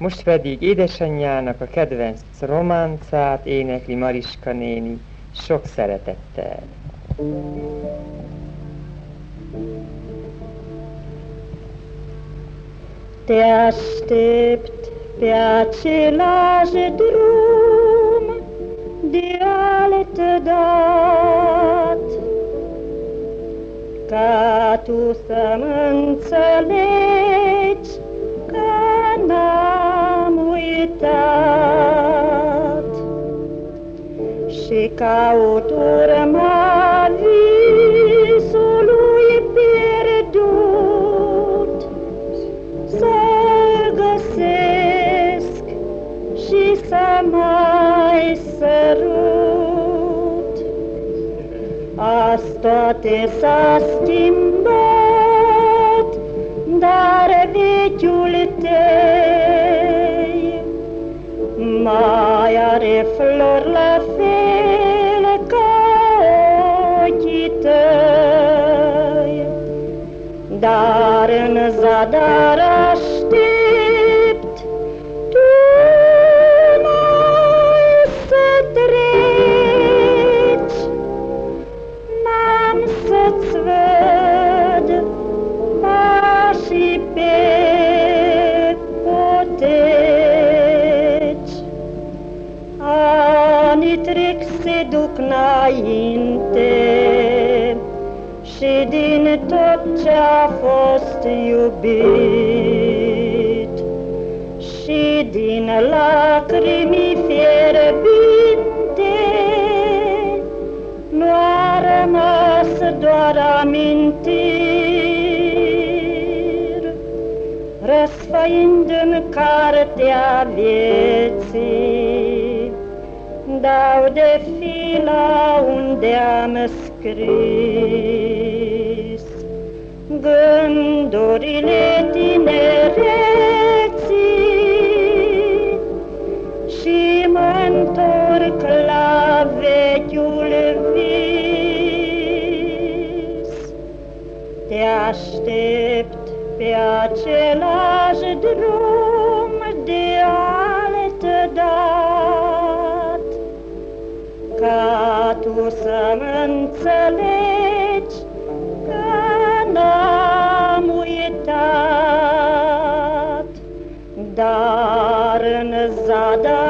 Most pedig édesanyjának a kedvenc románcát énekli Mariska néni sok szeretettel. Te aștept pe același drum de altă dat, ca tu să mă înțelegi caut urma visului pierdut să-l găsesc și să mai sărut. Azi toate s-a schimbat, dar vechiul tei mai are flori la fel Dar în zadar aștept, tu n-ai să treci, n-am să-ți văd pașii pe poteci. Anii trec, se duc înainte și din tot ce-a fost iubit și din lacrimi fierbinte nu a rămas doar amintiri, răsfăind în cartea vieții, dau de fila unde am scris gândurile tinereții și mă întorc la vechiul vis. Te aștept pe același drum de altă dat, ca tu să mă înțelegi zada